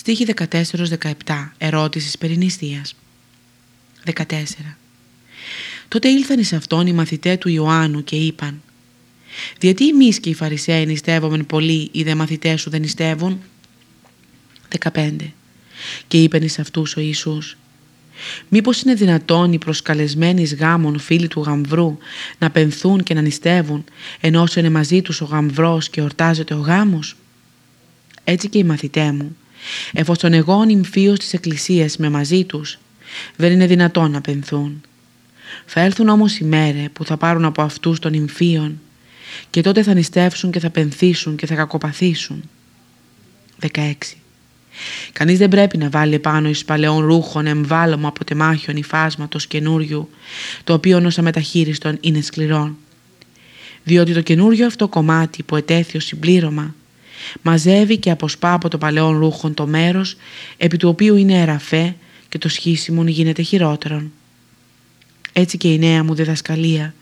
Στίχη 14-17. Ερώτησης περί νηστείας. 14. Τότε ήλθαν εις αυτόν οι μαθητέ του Ιωάννου και είπαν «Διότι εμείς και οι Φαρισαίοι νηστεύομεν πολύ, οι δε μαθητές σου δεν νηστεύουν» 15. Και είπεν εις αυτούς ο Ιησούς Μήπως είναι δυνατόν οι προσκαλεσμένοι γάμων φίλοι του γαμβρού να πενθούν και να νηστεύουν ενώ είναι μαζί τους ο γαμβρός και ορτάζεται ο γάμος; Έτσι και οι μαθητέ μου, εφόσον εγώ νυμφίος της εκκλησίας με μαζί τους, δεν είναι δυνατόν να πενθούν. Θα έρθουν όμως οι μέρε που θα πάρουν από αυτούς των νυμφίων και τότε θα νηστεύσουν και θα πενθήσουν και θα κακοπαθήσουν. 16. Κανείς δεν πρέπει να βάλει επάνω εις παλαιών ρούχων εμβάλωμα από τεμάχιον υφάσματος καινούριου, το οποίο ως αμεταχείριστον είναι σκληρό. Διότι το καινούριο αυτό κομμάτι που ετέθη ως συμπλήρωμα, μαζεύει και αποσπά από το παλαιόν ρούχον το μέρος επί του οποίου είναι εραφέ και το σχίσιμο γίνεται χειρότερον. Έτσι και η νέα μου διδασκαλία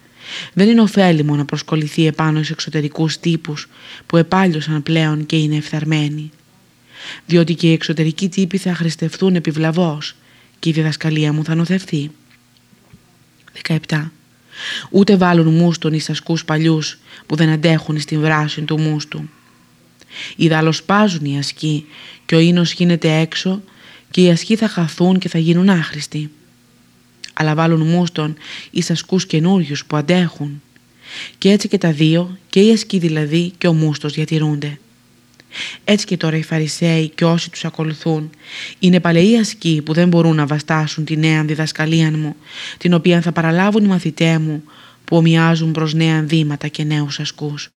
δεν είναι ωφέλιμο να προσκοληθεί επάνω σε εξωτερικούς τύπους που επάλιωσαν πλέον και είναι ευθαρμένοι διότι και οι εξωτερικοί τύποι θα χρηστευτούν επιβλαβώς και η διδασκαλία μου θα νοθευτεί. 17. Ούτε βάλουν μούστον εις ασκούς παλιούς που δεν αντέχουν στην βράση του μούστου. Οι δαλοσπάζουν οι ασκοί και ο ίνος γίνεται έξω και οι ασκοί θα χαθούν και θα γίνουν άχρηστοι. Αλλά βάλουν μούστον εις ασκούς καινούριους που αντέχουν. Και έτσι και τα δύο, και οι ασκοί δηλαδή και ο μούστος διατηρούνται. Έτσι και τώρα οι Φαρισαίοι και όσοι τους ακολουθούν είναι παλαιοί ασκοί που δεν μπορούν να βαστάσουν τη νέα διδασκαλία μου, την οποία θα παραλάβουν οι μαθητές μου που ομοιάζουν προς νέα βήματα και νέους ασκούς.